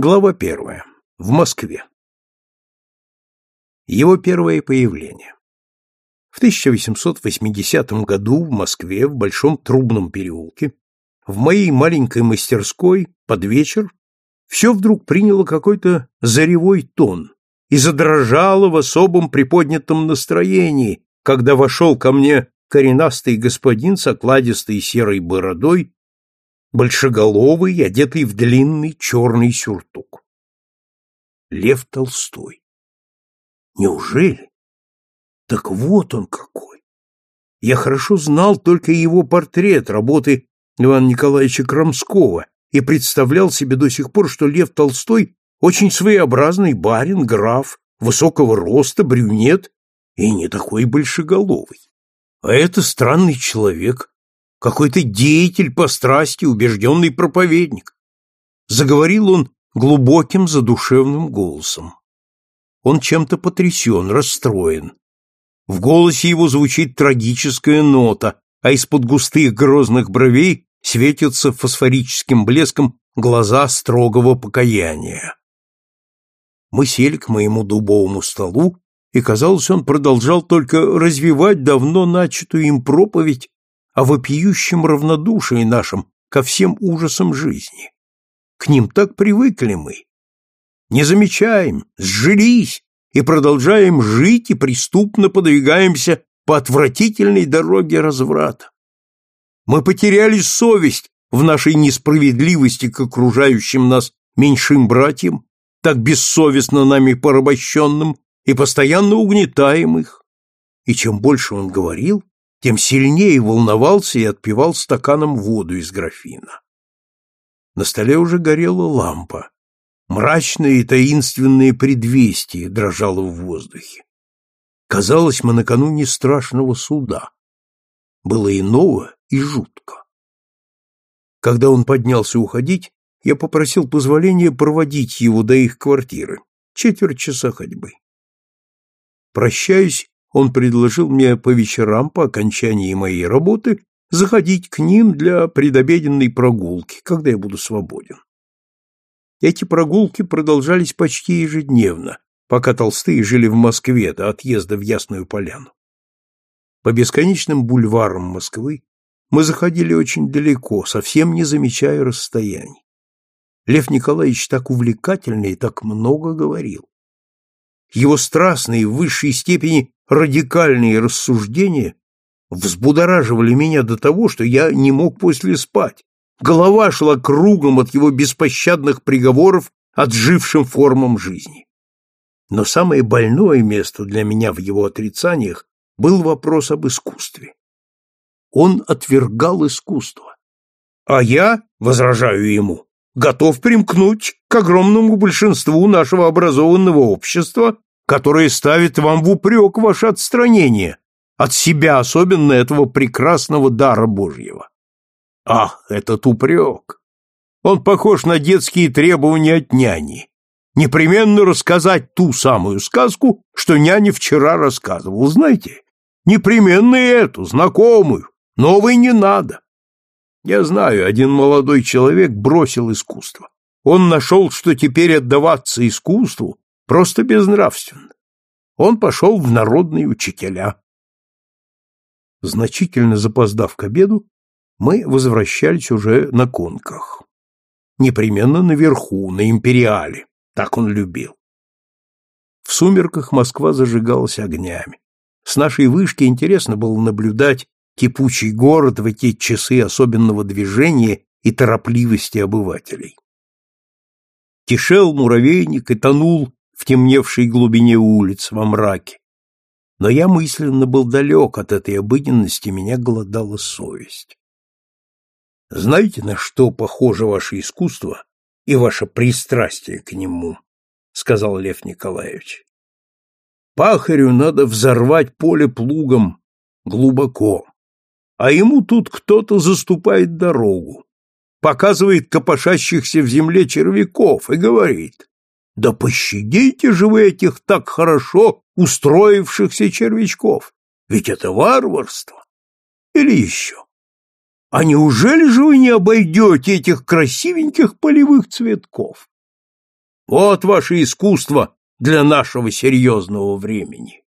Глава первая. В Москве. Его первое появление. В 1880 году в Москве, в Большом Трубном переулке, в моей маленькой мастерской под вечер все вдруг приняло какой-то заревой тон и задрожало в особом приподнятом настроении, когда вошел ко мне коренастый господин с окладистой серой бородой большеголовый, одетый в длинный черный сюртук. Лев Толстой. Неужели? Так вот он какой. Я хорошо знал только его портрет работы Ивана Николаевича Крамского и представлял себе до сих пор, что Лев Толстой очень своеобразный барин, граф, высокого роста, брюнет и не такой большеголовый. А это странный человек, какой-то деятель по страсти, убежденный проповедник. Заговорил он глубоким задушевным голосом. Он чем-то потрясен, расстроен. В голосе его звучит трагическая нота, а из-под густых грозных бровей светятся фосфорическим блеском глаза строгого покаяния. Мы сели к моему дубовому столу, и, казалось, он продолжал только развивать давно начатую им проповедь о вопиющем равнодушии нашем ко всем ужасам жизни. К ним так привыкли мы. Не замечаем, сжились и продолжаем жить и преступно подвигаемся по отвратительной дороге разврата. Мы потеряли совесть в нашей несправедливости к окружающим нас меньшим братьям, так бессовестно нами порабощенным, и постоянно угнетаем их. И чем больше он говорил, тем сильнее волновался и отпивал стаканом воду из графина. На столе уже горела лампа. Мрачное и таинственное предвестие дрожало в воздухе. Казалось, мы накануне страшного суда. Было иного и жутко. Когда он поднялся уходить, я попросил позволения проводить его до их квартиры. Четверть часа ходьбы. Прощаясь, он предложил мне по вечерам по окончании моей работы заходить к ним для предобеденной прогулки, когда я буду свободен. Эти прогулки продолжались почти ежедневно, пока толстые жили в Москве до отъезда в Ясную Поляну. По бесконечным бульварам Москвы мы заходили очень далеко, совсем не замечая расстояний. Лев Николаевич так увлекательно и так много говорил. Его страстные в высшей степени радикальные рассуждения взбудораживали меня до того, что я не мог после спать. Голова шла кругом от его беспощадных приговоров отжившим формам жизни. Но самое больное место для меня в его отрицаниях был вопрос об искусстве. Он отвергал искусство. А я, возражаю ему, готов примкнуть к огромному большинству нашего образованного общества которое ставит вам в упрек ваше отстранение от себя, особенно этого прекрасного дара Божьего. Ах, этот упрек! Он похож на детские требования от няни. Непременно рассказать ту самую сказку, что няня вчера рассказывал, знаете? Непременно эту, знакомую, новой не надо. Я знаю, один молодой человек бросил искусство. Он нашел, что теперь отдаваться искусству Просто безнравственно. Он пошел в народные учителя. Значительно запоздав к обеду, мы возвращались уже на конках. Непременно наверху, на империале. Так он любил. В сумерках Москва зажигалась огнями. С нашей вышки интересно было наблюдать кипучий город в эти часы особенного движения и торопливости обывателей. Кишел муравейник и тонул в темневшей глубине улиц во мраке. Но я мысленно был далек от этой обыденности, меня голодала совесть. Знаете, на что похоже ваше искусство и ваше пристрастие к нему? сказал Лев Николаевич. Пахарю надо взорвать поле плугом глубоко, а ему тут кто-то заступает дорогу, показывает копошащихся в земле червяков и говорит, да пощадите же вы этих так хорошо устроившихся червячков, ведь это варварство. Или еще. А неужели же вы не обойдете этих красивеньких полевых цветков? Вот ваше искусство для нашего серьезного времени.